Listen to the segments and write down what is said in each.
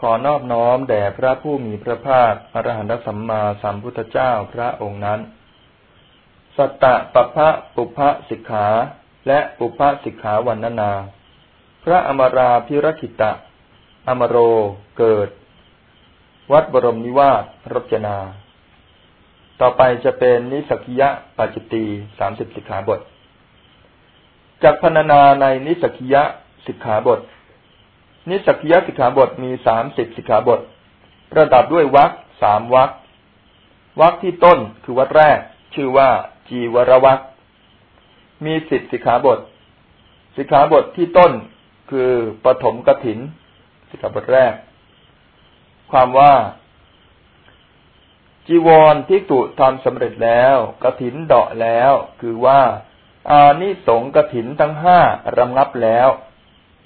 ขอนอบน้อมแด่พระผู้มีพระภาคอรหันตสัมมาสัมพุทธเจ้าพระองค์นั้น สัตตะปะพะปุพะสิกขา และปุพะสิกขาวันนานา พระอมราพิรคิตะ อมโรเกิด วัดบรมนิวาสรจนา ต่อไปจะเป็นนิสกิยะปาจิตตีสามสิบสิกขาบทจากพรรณนาในนิสกิยะสิกขาบท นิสักยสิกขาบทมีสามสิบสิกขาบท ประดับด้วยวักสามวักวักที่ต้นคือวักแรก ชื่อว่า จีวรวักมีสิบสิกขาบท สิกขาบทที่ต้นคือปฐมกถิน สิกขาบทแรก ความว่า จีวรที่ตุทำสำเร็จแล้วกถินเดาะแล้ว คือว่า อานิสงกถินทั้งห้ารำงับแล้ว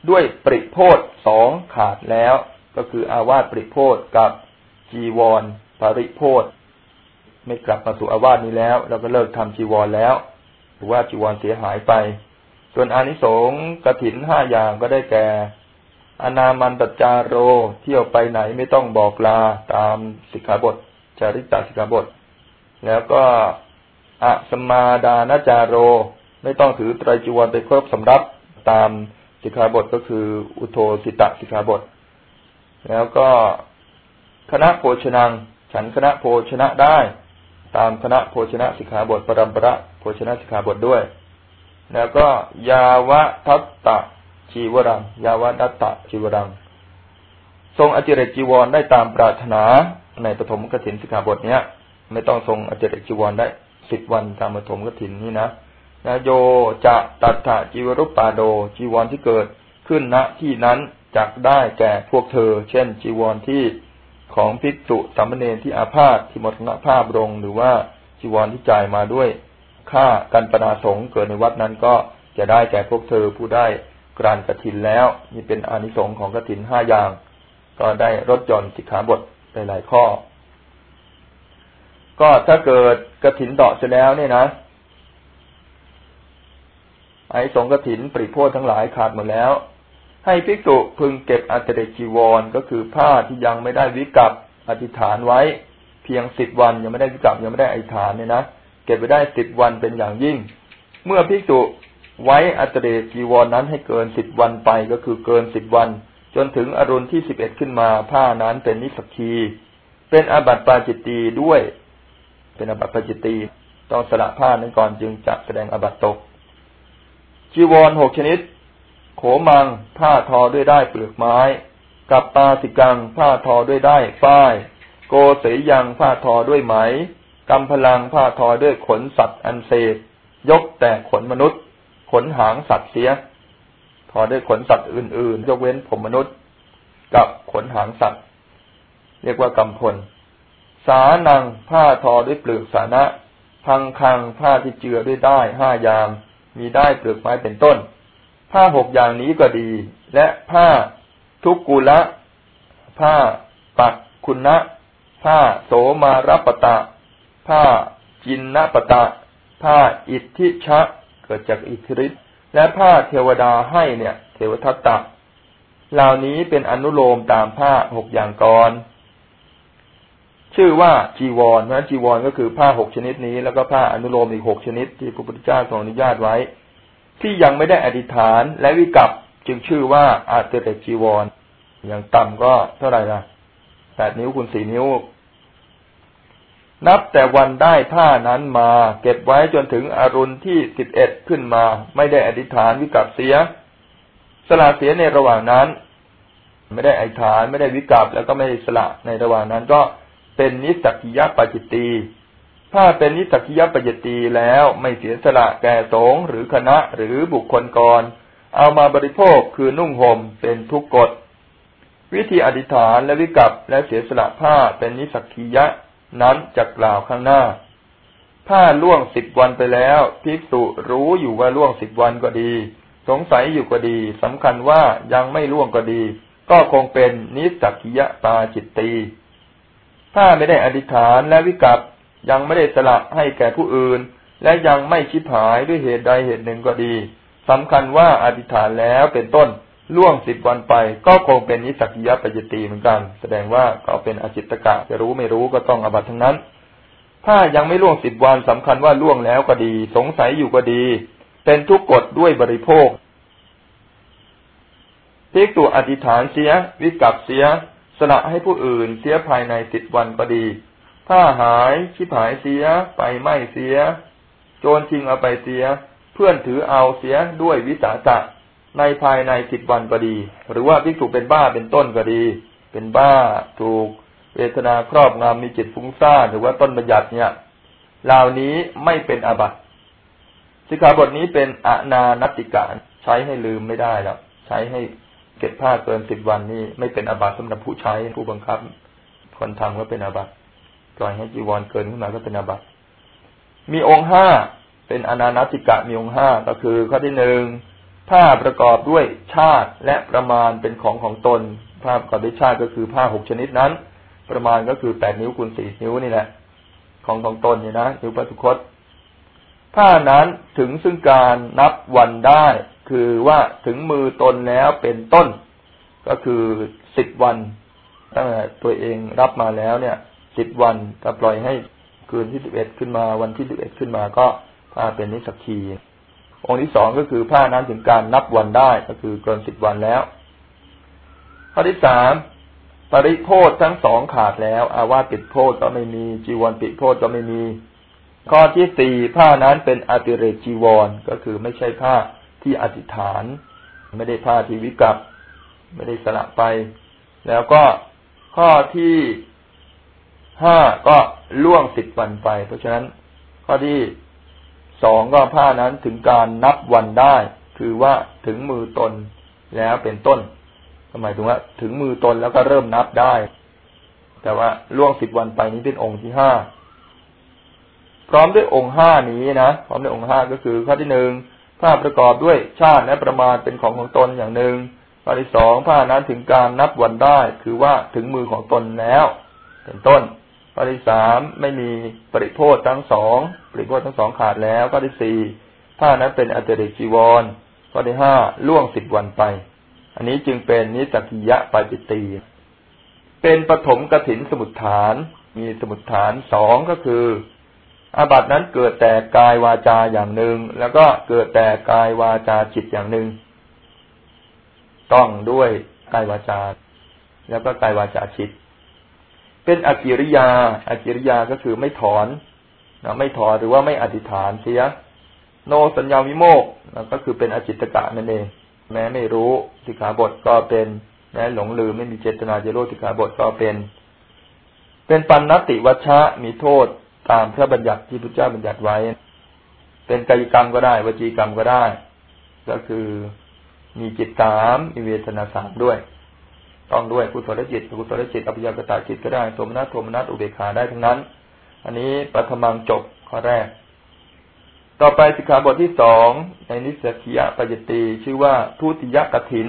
ด้วยปริโพธสองขาดแล้ว ก็คืออาวาสปริโพธกับจีวรปริโพธไม่กลับมาสู่อาวาสนี้แล้ว เราก็เลิกทำจีวรแล้วหรือว่าจีวรเสียหายไป ส่วนอานิสงส์กระถินห้าอย่างก็ได้แก่ อนามันตจารโรเที่ยวไปไหนไม่ต้องบอกลาตามสิกขาบท จาริตาสิกขาบท แล้วก็อะสมาดานาจารโร ไม่ต้องถือไตรจีวรไปครบสำรับตาม สิกขาบทก็คือ อุโทสิตะสิกขาบท แล้วก็คณะโภชนัง ฉันคณะโภชนะได้ ตามคณะโภชนะสิกขาบทปรมประโภชนะสิกขาบทด้วย แล้วก็ ยาวะทัตตะจีวรัง ยาวะดัตตะจีวรัง ทรงอจิเรจีวรได้ตามปรารถนาในปฐมกถินสิกขาบทเนี้ย ไม่ต้องทรงอจิเรจีวรได้สิบวันตามปฐมกถินนี่นะ นะโยจะตัดถะจีวรุปปาโดจีวรที่เกิดขึ้นณที่นั้นจักได้แก่พวกเธอ เช่น จีวรที่ของภิกษุสามเณรที่อาพาธที่หมดณภาพลงหรือว่าจีวรที่จ่ายมาด้วยค่ากันปนาสงเกิดในวัดนั้นก็จะได้แก่พวกเธอผู้ได้กรานกระถินแล้วนี่เป็นอานิสงส์ของกระถินห้าอย่าง ก็ได้รถจนสิกขาบทหลายข้อ ก็ถ้าเกิดกระถินเดาะเสร็จแล้วเนี่ยนะ ไอ้สงกถินปริโพธทั้งหลายขาดหมดแล้ว ให้ภิกษุพึงเก็บอัตเดจีวรก็คือผ้าที่ยังไม่ได้วิกับอธิษฐานไว้ เพียงสิบวันยังไม่ได้วิกับยังไม่ได้อธิษฐานเนี่ยนะเก็บไปได้สิบวันเป็นอย่างยิ่ง เมื่อภิกษุไว้อัตเดจีวรนั้นให้เกินสิบวันไปก็คือเกินสิบวัน จนถึงอรุณที่สิบเอ็ดขึ้นมาผ้านั้นเป็นนิสกีเป็นอาบัติปาจิตตีด้วย เป็นอาบัติปาจิตตีต้องสละผ้านั้นก่อนจึงจะแสดงอาบัติตก จีวรหกชนิด โขมัง ผ้าทอด้วยได้เปลือกไม้ กับปาสิกัง ผ้าทอด้วยได้ฝ้าย โกเสยยังผ้าทอด้วยไหมกำพลังผ้าทอด้วยขนสัตว์อันเศษ ยกแต่ขนมนุษย์ ขนหางสัตว์เสีย ทอด้วยขนสัตว์อื่นๆ ยกเว้นผมมนุษย์ กับขนหางสัตว์ เรียกว่ากำพล สานังผ้าทอด้วยเปลือกสานะ พังคังผ้าที่เจือด้วยได้ห้ายาม มีได้เปลือกไม้เป็นต้น ผ้าหกอย่างนี้ก็ดี และผ้าทุกกุละผ้าปักคุณะผ้าโสมารปตะ ผ้าจินนปตะ ผ้าอิทธิชะ เกิดจากอิทธิฤทธิ์และผ้าเทวดาให้เนี่ย เทวทัตตะ เหล่านี้เป็นอนุโลมตามผ้าหกอย่างก่อน ชื่อว่าจีวรนะจีวรก็คือผ้าหกชนิดนี้ แล้วก็ผ้าอนุโลมอีกหกชนิด ที่พระพุทธเจ้าทรงอนุญาตไว้ ที่ยังไม่ได้อธิษฐานและวิกัปจึงชื่อว่าอาเตเตจีวร อย่างต่ำก็เท่าไหร่ล่ะแปดนิ้วคูณสี่นิ้ว นับแต่วันได้ผ้านั้นมา เก็บไว้จนถึงอรุณที่สิบเอ็ดขึ้นมา ไม่ได้อธิษฐานวิกัปเสีย สละเสียในระหว่างนั้น ไม่ได้อธิษฐานไม่ได้วิกัปแล้วก็ไม่ได้สละในระหว่างนั้นก็ เป็นนิสักิยปัจิตตี ถ้าเป็นนิสักยปัจตีแล้วไม่เสียสละแก่สงหรือคณะหรือบุคคลกร เอามาบริโภคคือนุ่งห่มเป็นทุกกฎ วิธีอธิษฐานและวิกัปและเสียสละผ้าเป็นนิสักคียะนั้นจะกล่าวข้างหน้า ถ้าล่วงสิบวันไปแล้วภิกษุรู้อยู่ว่าล่วงสิบวันก็ดี สงสัยอยู่ก็ดีสำคัญว่ายังไม่ล่วงก็ดี ก็คงเป็นนิสักคียะตาจิตตี ถ้าไม่ได้อธิษฐานและวิกัปยังไม่ได้สละให้แก่ผู้อื่น และยังไม่ชิบหายด้วยเหตุใดเหตุหนึ่งก็ดีสำคัญว่าอธิษฐานแล้วเป็นต้นล่วงสิบวันไป ก็คงเป็นนิสักิยปัจตีเหมือนกัน แสดงว่าก็เป็นอจิตตกะจะรู้ไม่รู้ก็ต้องอบัตทั้งนั้น ถ้ายังไม่ล่วงสิบวันสำคัญว่าล่วงแล้วก็ดี สงสัยอยู่ก็ดี เป็นทุกกฎด้วยบริโภคพิกตัวอธิษฐานเสีย วิกับเสีย สละให้ผู้อื่นเสียภายในสิบวันก็ดี ถ้าหายชิบหายเสียไปไม่เสีย โจรชิงเอาไปเสีย เพื่อนถือเอาเสียด้วยวิสาสะในภายในสิบวันก็ดี หรือว่าพิกษุเป็นบ้าเป็นต้นก็ดี เป็นบ้าถูกเวทนาครอบงำมีจิตฟุ้งซ่านหรือว่าต้นบัญญัติเนี่ยเหล่านี้ไม่เป็นอาบัติสิกขาบทนี้เป็นอนานติกาใช้ให้ลืมไม่ได้แล้วใช้ให้ เก็บผ้าเกินสิบวันนี่ไม่เป็นอาบัติสำหรับผู้ใช้ผู้บังคับ คนทำก็เป็นอาบัติปล่อยให้จีวรเกินขึ้นมาก็เป็นอาบัติมีองค์ห้าเป็นอนานติกะมีองค์ห้าก็คือข้อที่หนึ่งผ้าประกอบด้วยชาติและประมาณเป็นของของตนผ้าประกอบด้วยชาติก็คือผ้าหกชนิดนั้น ประมาณก็คือแปดนิ้วคูณสี่นิ้วนี่แหละ ของของตนเนี่ยนะนิ้วปัตุคตผ้านั้นถึงซึ่งการนับวันได้ คือว่าถึงมือตนแล้วเป็นต้น ก็คือสิบวันตั้งแต่ตัวเองรับมาแล้วเนี่ยสิบวันถ้าปล่อยให้คืนที่สิบเอ็ดขึ้นมา วันที่สิบเอ็ดขึ้นมาก็ผ้าเป็นนิสกีองค์ที่สองก็คือผ้านั้นถึงการนับวันได้ก็คือเกินสิบวันแล้วข้อที่สามปริโภททั้งสองขาดแล้ว อาวาปิดโพธก็ไม่มีจีวรปิดโพธก็ไม่มี ข้อที่สี่ผ้านั้นเป็นอติเรกจีวรก็คือไม่ใช่ผ้า ที่อธิษฐาน ไม่ได้ผ้าทีวิกับ ไม่ได้สละไป แล้วก็ข้อที่ห้าก็ล่วงสิบวันไป เพราะฉะนั้น ข้อที่สองก็ผ้านั้นถึงการนับวันได้ คือว่าถึงมือตนแล้วเป็นต้นหมายถึงว่า ถึงมือตนแล้วก็เริ่มนับได้ แต่ว่าล่วงสิบวันไปนี้เป็นองค์ที่ห้าพร้อมด้วยองค์ห้านี้นะพร้อมด้วยองค์ห้าก็คือข้อที่หนึ่ง ผ้าประกอบด้วยชาติและประมาณเป็นของของตนอย่างหนึ่งข้อที่สองผ้านั้นถึงการนับวันได้ คือว่าถึงมือของตนแล้ว เป็นต้นข้อที่สามไม่มีปริโภททั้งสองปริโภททั้งสองขาดแล้วข้อที่สี่ผ้านั้นเป็นอัตเดจีวรข้อที่ห้าล่วงสิบวันไป อันนี้จึงเป็นนิสกิยะปาจิตตีเป็นปฐมกถินสมุทฐาน มีสมุทฐานสองก็คือ อาบัตินั้นเกิดแต่กายวาจาอย่างหนึ่ง แล้วก็เกิดแต่กายวาจาจิตอย่างหนึ่ง ต้องด้วยกายวาจา แล้วก็กายวาจาจิต เป็นอกิริยาอากิริยาก็คือไม่ถอนนะไม่ถอนหรือว่าไม่อธิษฐานเสียโนสัญญาวิโมกนะก็คือเป็นอจิตตกะนั่นเอง แม้ไม่รู้สิกขาบทก็เป็นแม้หลงลืมไม่มีเจตนาจะรู้สิกขาบทก็เป็น เป็นปันนติวัชชะมีโทษ ตามพระบัญญัติที่พระเจ้าบัญญัติไว้ เป็นกายกรรมก็ได้วจีกรรมก็ได้ ก็คือมีจิตสามมีเวทนาสามด้วย ต้องด้วยกุศลจิตกุศลจิตอภิญญากตาจิตก็ได้โทมนัสโทมนัสอุเบกขาได้ทั้งนั้น อันนี้ปัทมังจบข้อแรก ต่อไปสิกขาบทที่สองในนิสกิยปยตีชื่อว่าทุติยกถิน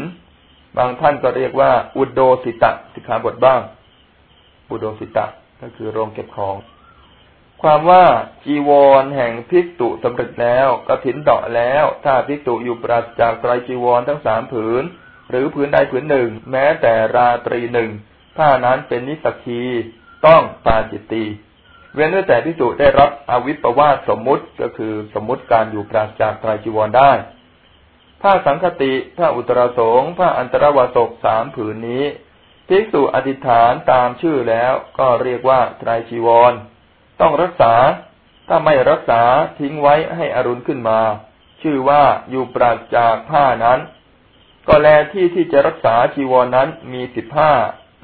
บางท่านก็เรียกว่า อุดโดสิตะสิกขาบทบ้าง อุดโดสิตะก็คือโรงเก็บของ ความว่าจีวรแห่งพิกตุสำเร็จแล้วกถินเดาะแล้ว ถ้าพิกตุอยู่ปราศจากไตรจีวรทั้งสามผืน หรือผืนใดผืนหนึ่ง แม้แต่ราตรีหนึ่งผ้านั้นเป็นนิสกีต้องปาจิตตีเว้นแต่พิสุได้รับอวิปปวาสสมมุติก็คือสมมุติการอยู่ปราศจากไตรจีวรได้ผ้าสังคติผ้าอุตราสงผ้าอันตรวาสกสามผืนนี้ภิกษุอธิษฐานตามชื่อแล้วก็เรียกว่าไตรจีวร ต้องรักษา ถ้าไม่รักษาทิ้งไว้ให้อรุณขึ้นมา ชื่อว่าอยู่ปราศจากผ้านั้น ก็แลที่ที่จะรักษาจีวรนนั้นมีสิบห้า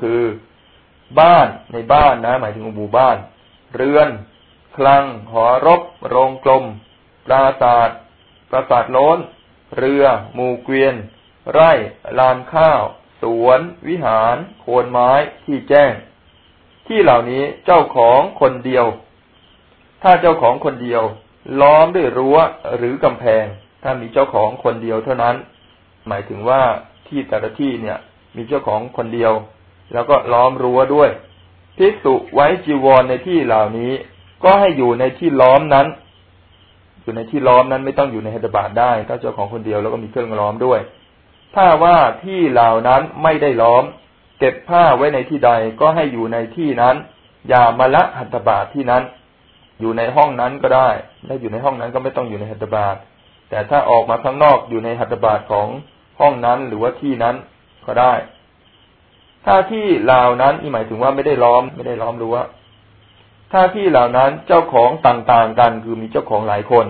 คือ บ้านในบ้านนะ หมายถึงหมู่บ้าน เรือน คลัง หอรบ โรงกลม ปราศาสาทปราศาสาทโล้น เรือ หมู่เกวียน ไร่ ลานข้าว สวน วิหาร โคนไม้ ที่แจ้ง ที่เหล่านี้เจ้าของคนเดียว ถ้าเจ้าของคนเดียว ล้อมด้วยรั้วหรือกำแพง ถ้ามีเจ้าของคนเดียวเท่านั้น หมายถึงว่าที่แต่ละที่เนี่ย มีเจ้าของคนเดียว แล้วก็ล้อมรั้วด้วยภิกษุไว้จีวรในที่เหล่านี้ ก็ให้อยู่ในที่ล้อมนั้น อยู่ในที่ล้อมนั้นไม่ต้องอยู่ในเฮตบาทได้ ถ้าเจ้าของคนเดียวแล้วก็มีเครื่องล้อมด้วย ถ้าว่าที่เหล่านั้นไม่ได้ล้อม เก็บผ้าไว้ในที่ใดก็ให้อยู่ในที่นั้น อย่ามาละหัตถบาทที่นั้น อยู่ในห้องนั้นก็ได้ถ้าอยู่ในห้องนั้นก็ไม่ต้องอยู่ในหัตถบาทแต่ถ้าออกมาข้างนอกอยู่ในหัตถบาทของห้องนั้นหรือว่าที่นั้นก็ได้ ถ้าที่เหล่านั้นนี่หมายถึงว่าไม่ได้ล้อมไม่ได้ล้อมรั้วถ้าที่เหล่านั้นเจ้าของต่างๆกันคือมีเจ้าของหลายคน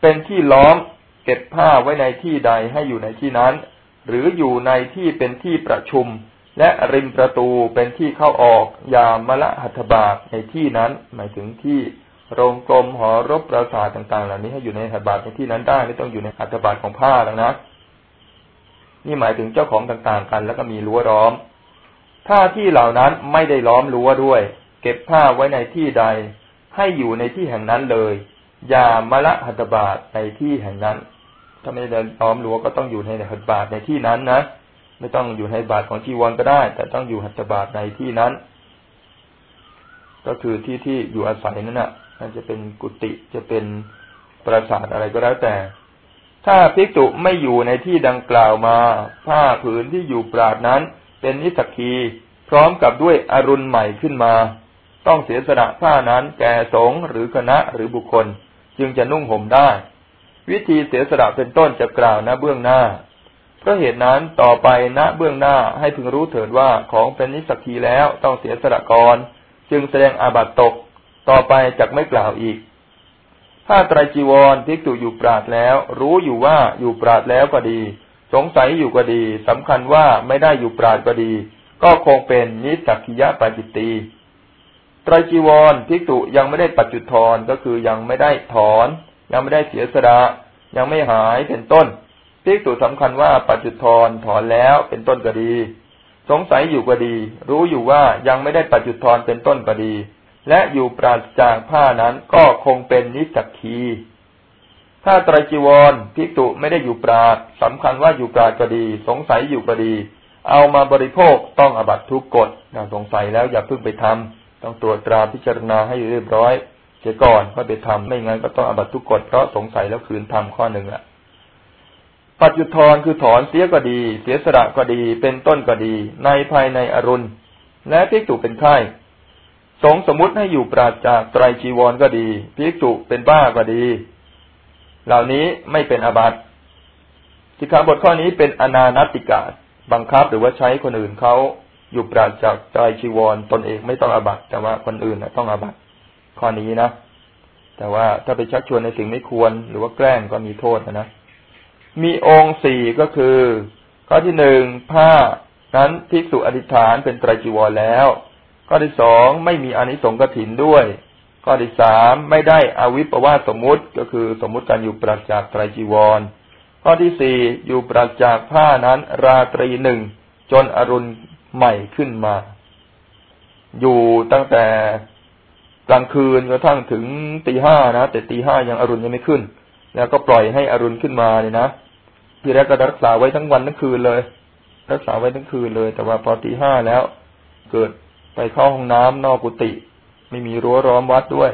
เป็นที่ล้อมเก็บผ้าไว้ในที่ใดให้อยู่ในที่นั้น หรืออยู่ในที่เป็นที่ประชุม และริมประตูเป็นที่เข้าออกยามมละหัตถบาทในที่นั้น หมายถึงที่ โรงกลมหอรบปราสาทต่าง ๆ เหล่านี้ให้อยู่ในหัตถบาทในที่นั้นได้ไม่ต้องอยู่ในหัตถบาทของผ้าแล้วนะนี่หมายถึงเจ้าของต่างๆกัน แล้วก็มีรั้วล้อม ถ้าที่เหล่านั้นไม่ได้ล้อมรั้วด้วย เก็บผ้าไว้ในที่ใด ให้อยู่ในที่แห่งนั้นเลย อย่ามาละหัตถบาทในที่แห่งนั้น ถ้าไม่ได้ล้อมรั้วก็ต้องอยู่ในหัตถบาทในที่นั้นนะไม่ต้องอยู่ในบาทของจีวรก็ได้ แต่ต้องอยู่หัตถบาทในที่นั้น ก็คือที่ที่อยู่อาศัยนั่นนะ่ะ มันจะเป็นกุฏิจะเป็นปราสาทอะไรก็แล้วแต่ ถ้าภิกษุไม่อยู่ในที่ดังกล่าวมา ผ้าผืนที่อยู่ปราดนั้น เป็นนิสกีพร้อมกับด้วยอรุณใหม่ขึ้นมา ต้องเสียสละผ้านั้นแก่สงฆ์หรือคณะหรือบุคคล จึงจะนุ่งห่มได้ วิธีเสียสละเป็นต้นจะกล่าวณเบื้องหน้าเพราะเหตุนั้นต่อไปณเบื้องหน้าให้พึงรู้เถิดว่าของเป็นนิสกีแล้วต้องเสียสละก่อนจึงแสดงอาบัตตก ต่อไปจักไม่กล่าวอีก ถ้าไตรจีวรภิกษุอยู่ปราดแล้ว รู้อยู่ว่าอยู่ปราดแล้วก็ดี สงสัยอยู่ก็ดีสำคัญว่าไม่ได้อยู่ปราดก็ดี ก็คงเป็นนิสักขิยะปาจิตตีไตรจีวรภิกษุยังไม่ได้ปัจจุทรก็คือยังไม่ได้ถอน ยังไม่ได้เสียสละยังไม่หายเป็นต้นภิกษุสำคัญว่าปัจจุทรถอนแล้วเป็นต้นก็ดี สงสัยอยู่ก็ดี รู้อยู่ว่ายังไม่ได้ปัจจุทรเป็นต้นก็ดี และอยู่ปราศจากผ้านั้นก็คงเป็นนิสักคีถ้าไตรจีวรพิกตุไม่ได้อยู่ปราดสำคัญว่าอยู่ปราดก็ดี สงสัยอยู่ก็ดี เอามาบริโภคต้องอบัตทุกกฎสงสัยแล้วอย่าเพิ่งไปทำต้องตรวจตราพิจารณาให้เรียบร้อยเสียก่อนค่อยไปทำไม่งั้นก็ต้องอบัตทุกกฎเพราะสงสัยแล้วคืนทำข้อหนึ่งละปัจจุทรคือถอนเสียก็ดี เสียสละก็ดี เป็นต้นก็ดี ในภายในอรุณ และพิกตุเป็นไข้ สงสมมุติให้อยู่ปราศจากไตรจีวรก็ดีภิกษุเป็นบ้าก็ดี เหล่านี้ไม่เป็นอาบัติสิกขาบทข้อนี้เป็นอนานติกาบังคับหรือว่าใช้คนอื่นเขาอยู่ปราศจากไตรจีวรตนเองไม่ต้องอาบัติแต่ว่าคนอื่นต้องอาบัติข้อนี้นะแต่ว่าถ้าไปชักชวนในสิ่งไม่ควร หรือว่าแกล้งก็มีโทษนะมีองค์สี่ก็คือ ข้อที่หนึ่งผ้านั้นภิกษุอธิษฐานเป็นไตรจีวรแล้ว ข้อที่สองไม่มีอนิสงส์กถินด้วย ข้อที่สามไม่ได้อวิปวาสมมุติก็คือสมมุติการอยู่ปราศจากไตรจีวร ข้อที่สี่อยู่ปราศจากผ้านั้นราตรีหนึ่งจนอรุณใหม่ขึ้นมา อยู่ตั้งแต่กลางคืนกระทั่งถึงตีห้านะแต่ตีห้ายังอรุณยังไม่ขึ้น แล้วก็ปล่อยให้อรุณขึ้นมาเนี่ยนะที่แรกก็รักษาไว้ทั้งวันทั้งคืนเลย รักษาไว้ทั้งคืนเลย แต่ว่าพอตีห้าแล้ว เกิด ไปเข้าห้องน้ำนอกกุฏิไม่มีรั้วร้อมวัดด้วย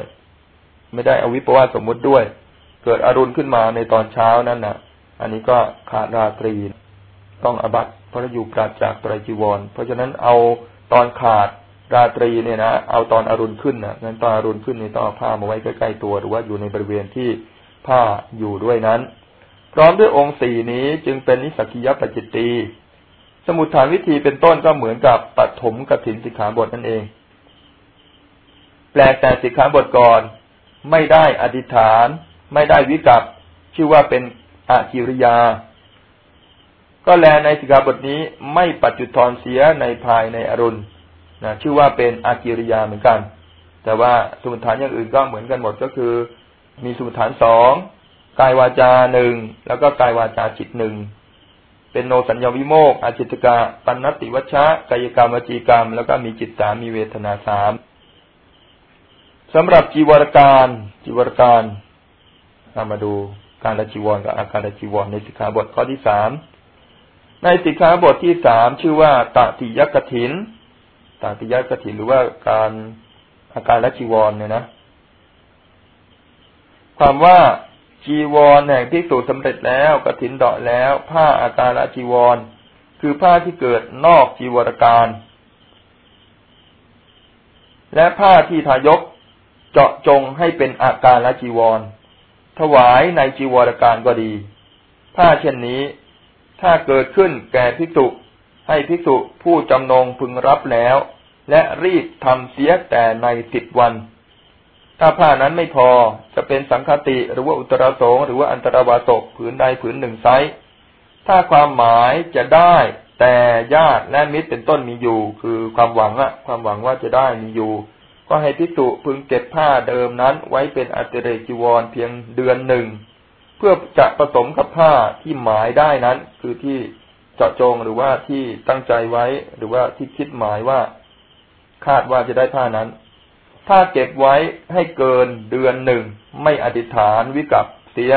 ไม่ได้อวิปวาสสมมุติด้วย เกิดอรุณขึ้นมาในตอนเช้านั่นนะ่ะ อันนี้ก็ขาดราตรี ต้องอบัตเพราะอยู่ปราศจากไตรจีวร เพราะฉะนั้นเอาตอนขาดราตรีเนี่ยนะเอาตอนอรุณขึ้นนะงั้นตอนอรุณขึ้นนี่ต้องเอาผ้ามาไว้ใกล้ๆตัว หรือว่าอยู่ในบริเวณที่ผ้าอยู่ด้วยนั้น พร้อมด้วยองค์สี่นี้จึงเป็นนิสกิยปจจิตี สมุทฐานวิธีเป็นต้นก็เหมือนกับปฐมกถินสิกขาบทนั่นเอง แปลแต่สิกขาบทก่อน ไม่ได้อธิษฐาน ไม่ได้วิกับชื่อว่าเป็นอากิริยา ก็แลในสิกขาบทนี้ไม่ปัจจุทรเสียในภายในอรุณนะชื่อว่าเป็นอากิริยาเหมือนกัน แต่ว่าสมุทฐานอย่างอื่นก็เหมือนกันหมดก็คือ มีสมุทฐานสองกายวาจาหนึ่งแล้วก็กายวาจาจิตหนึ่ง เป็นโนสัญญาวิโมกอาจิตกะปันนติวัชชะกายกรรมวจีกรรม แล้วก็มีจิตสามมีเวทนาสามสำหรับจีวรการจีวรการามาดูการละจีวรกับอาการละจีวรในสิกขาบทข้อที่สามในสิกขาบทที่สามชื่อว่าตติยกถินตติยกถินหรือว่าการอาการละจีวรเนี่ยนะ ความว่า จีวรแห่งภิกษุสำเร็จแล้วกระถินเดาะแล้ว ผ้าอาการจีวร คือผ้าที่เกิดนอกจีวรการ และผ้าที่ทายกเจาะจงให้เป็นอาการละจีวร ถวายในจีวรการก็ดี ผ้าเช่นนี้ ถ้าเกิดขึ้นแก่ภิกษุให้ภิกษุผู้จำนงพึงรับแล้ว และรีบทำเสียแต่ในสิบวัน ถ้าผ้านั้นไม่พอจะเป็นสังคติหรือว่าอุตราสงหรือว่าอันตรวาสกผืนใดผืนหนึ่งไซถ้าความหมายจะได้แต่ญาติและมิตรเป็นต้นมีอยู่ คือความหวังอะความหวังว่าจะได้มีอยู่ ก็ให้พิสุพึงเก็บผ้าเดิมนั้นไว้เป็นอัติเรกิวรเพียงเดือนหนึ่ง เพื่อจะผสมกับผ้าที่หมายได้นั้น คือที่เจาะจงหรือว่าที่ตั้งใจไว้ หรือว่าที่คิดหมายว่า คาดว่าจะได้ผ้านั้น ถ้าเก็บไว้ให้เกินเดือนหนึ่งไม่อธิษฐานวิกับเสีย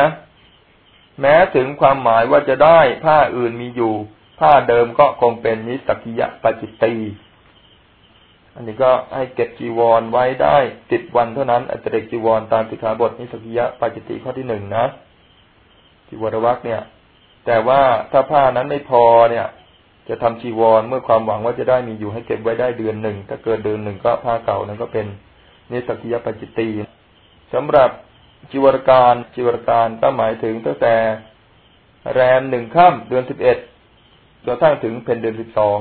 แม้ถึงความหมายว่าจะได้ผ้าอื่นมีอยู่ ผ้าเดิมก็คงเป็นนิสกิยะปจิตตีอันนี้ก็ให้เก็บจีวรไว้ได้ติดวันเท่านั้นอัจเรกจีวรตามสิกขาบทนิสกิยะปจิตติข้อที่หนึ่งนะจีวรวักเนี่ย แต่ว่าถ้าผ้านั้นไม่พอเนี่ย จะทำจีวรเมื่อความหวังว่าจะได้มีอยู่ให้เก็บไว้ได้เดือนหนึ่งถ้าเกินเดือนหนึ่งก็ผ้าเก่านั้นก็เป็น นิสกิยปจิตีสำหรับจีวรการจีวรการก็หมายถึงตั้งแต่แรมหนึ่งค่ำเดือนสิบเอ็ดจนทั้งถึงเพนเดือนสิบสอง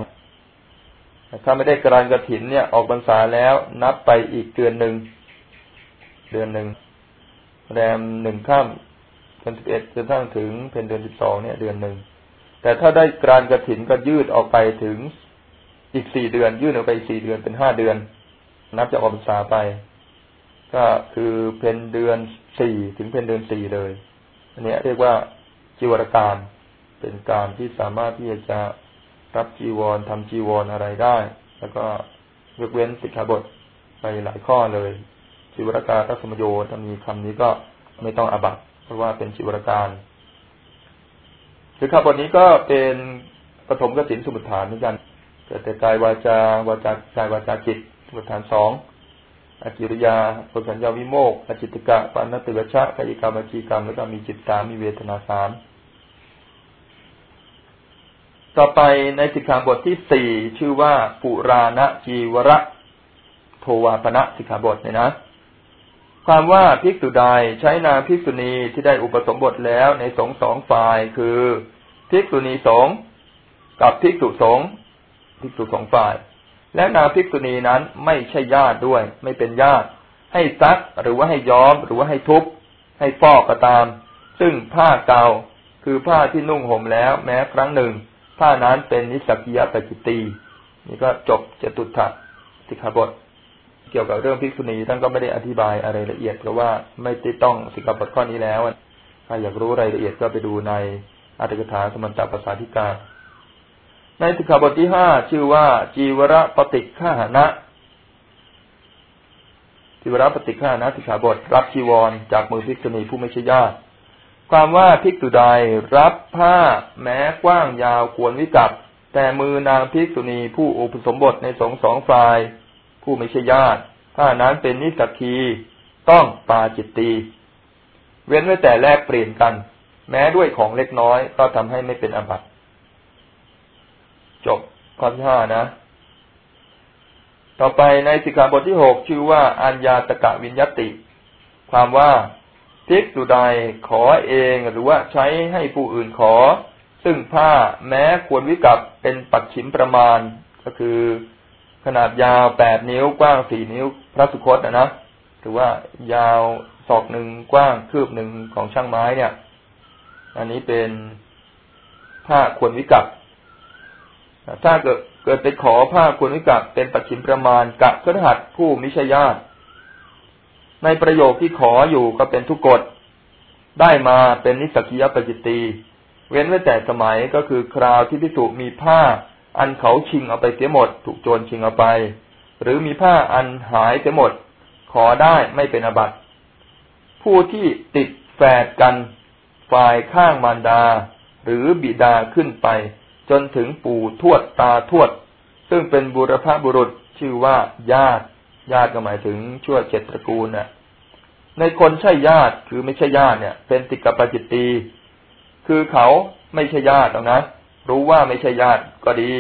ถ้าไม่ได้กรานกระถินเนี่ยออกพรรษาแล้วนับไปอีกเดือนหนึ่งเดือนหนึ่งแรมหนึ่งค่ำดือนสิบเอ็ดจนทั้งถึงเป็นเดือนสิบสองเนี่ยเดือนหนึ่งแต่ถ้าได้กรานกระถินก็ยืดออกไปถึงอีกสี่เดือน ยืดออกไปสี่เดือนเป็นห้าเดือน นับจากออกพรรษาไป ก็คือเป็นเดือนสี่ถึงเป็นเดือนสี่เลย อันนี้เรียกว่าจีวรการเป็นการที่สามารถที่จะรับจีวรทำจีวรอะไรได้ แล้วก็ยกเว้นสิกขาบทไปหลายข้อเลยจีวรการทัศมโยถ้ามีคำนี้ก็ไม่ต้องอบัตเพราะว่าเป็นจิวรการคือข้าบทนี้ก็เป็นปฐมกสินสมุทฐานเหมือนกันเกิดแต่กายวาจาวาจากายวาจาจิต สมุทานสองอกิริยาปสัญญาวิโมกอจิตกะปานติวชะกายกรรมจีกรรม แล้วก็มีจิตสามมีเวทนาสามต่อไปในสิกขาบทที่สี่ชื่อว่า ปุราณจีวระโทวาปณะสิกขาบทเนี่ยนะ ความว่าภิกษุใดใช้นามภิกษุณีที่ได้อุปสมบทแล้วในสงสองฝ่ายคือภิกษุณีสงกับภิกษุสงภิกษุสองฝ่าย และนามภิกษุณีนั้นไม่ใช่ญาติด้วย ไม่เป็นญาติ ให้ซักหรือว่าให้ย้อมหรือว่าให้ทุบให้ฟอกก็ตาม ซึ่งผ้าเก่าคือผ้าที่นุ่งห่มแล้วแม้ครั้งหนึ่ง ผ้านั้นเป็นนิสกิยปจิตีนี่ก็จบจตุถะสิกขาบท เกี่ยวกับเรื่องภิกษุณีท่านก็ไม่ได้อธิบายอะไรละเอียดเพราะว่าไม่ติดต้องสิกขาบทข้อนี้แล้วถ้าอยากรู้รายละเอียดก็ไปดูในอัตถกถาสมันตภาษาธิการ ในสิกขาบทที่ห้าชื่อว่า จีวรปฏิฆาหนะจีวรปฏิฆาหนะสิกขาบท รับจีวรจากมือภิกษุณีผู้ไม่ใช่ญาติความว่าภิกษุใดรับผ้าแม้กว้างยาวควรวิกับ แต่มือนางภิกษุณีผู้อุปสมบทในสองสองฝ่าย ผู้ไม่ใช่ญาติถ้านั้นเป็นนิสักีต้องปาจิตตีเว้นไว้แต่แลกเปลี่ยนกัน แม้ด้วยของเล็กน้อยก็ทำให้ไม่เป็นอบัติ จบข้อที่ห้านะ ต่อไปในสิกขาบทที่หกชื่อว่าอัญญาตกะวิญญติ ความว่าทิกสุใดขอเองหรือว่าใช้ให้ผู้อื่นขอ ซึ่งผ้าแม้ควรวิกับเป็นปักฉิมประมาณ ก็คือขนาดยาวแปดนิ้วกว้างสี่นิ้วพระสุคตนะนะถือว่ายาวศอกหนึ่งกว้างคืบหนึ่งของช่างไม้เนี่ย อันนี้เป็นผ้าควรวิกัป ถ้าเกิดเกิดไปขอผ้าควรวิกัปเป็นปัจฉิมประมาณกะครหัสผู้มิชญาตในประโยคที่ขออยู่ก็เป็นทุกกฎได้มาเป็นนิสกิยปจิตตีเว้นไว้แต่สมัยก็คือคราวที่พิสุมีผ้า อันเขาชิงเอาไปเสียหมด ถูกโจรชิงเอาไป หรือมีผ้าอันหายเสียหมด ขอได้ไม่เป็นอบัติผู้ที่ติดแฝดกันฝ่ายข้างมารดา หรือบิดาขึ้นไป จนถึงปู่ทวดตาทวด ซึ่งเป็นบุรพบุรุษชื่อว่าญาติ ญาติก็หมายถึงชั่วเจ็ดตระกูลน่ะ ในคนใช่ญาติคือไม่ใช่ญาติเนี่ย เป็นติกปจิตตีคือเขาไม่ใช่ญาติหรอกนะรู้ว่าไม่ใช่ญาติก็ดี